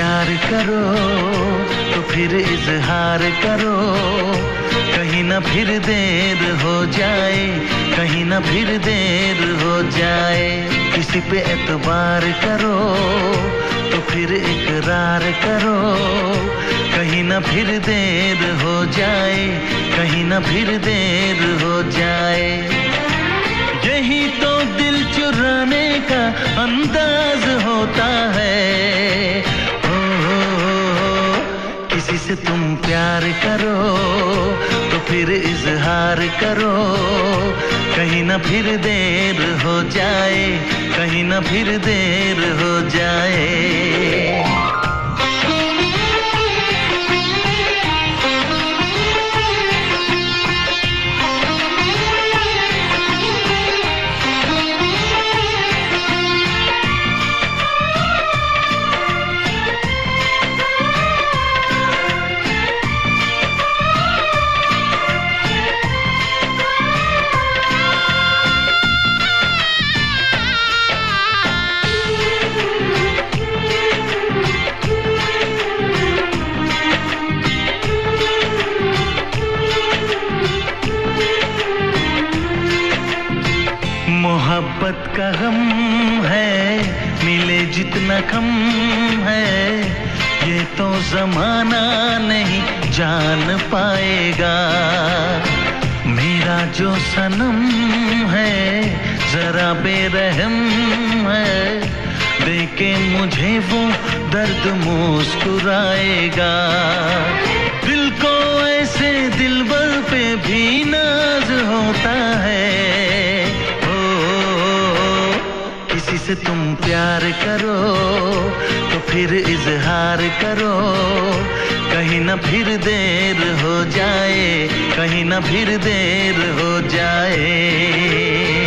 प्यार करो तो फिर इजहार करो। कहीं ना फिर देर हो जाए, कहीं ना फिर देर हो जाए। किसी पे एतबार करो तो फिर इकरार करो। कहीं ना फिर देर हो जाए, कहीं ना फिर देर हो जाए। किसी से तुम प्यार करो तो फिर इजहार करो। कहीं ना फिर देर हो जाए, कहीं ना फिर देर हो जाए। मोहब्बत का गम है, मिले जितना कम है। ये तो जमाना नहीं जान पाएगा। मेरा जो सनम है, जरा बेरहम है। देखे मुझे वो दर्द मुस्कुराएगा। किसी से तुम प्यार करो तो फिर इजहार करो। कहीं ना फिर देर हो जाए, कहीं ना फिर देर हो जाए।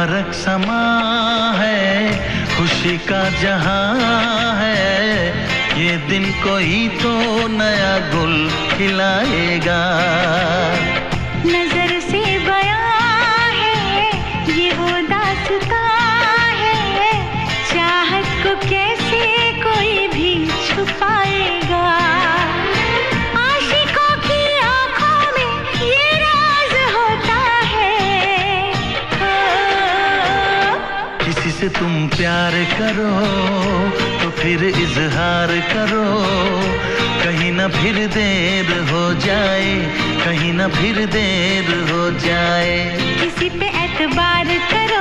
मुबारक समा है, खुशी का जहाँ है। ये दिन कोई तो नया गुल खिलाएगा। नज़र किसी से तुम प्यार करो तो फिर इजहार करो। कहीं ना फिर देर हो जाए, कहीं ना फिर देर हो जाए। किसी पे एतबार करो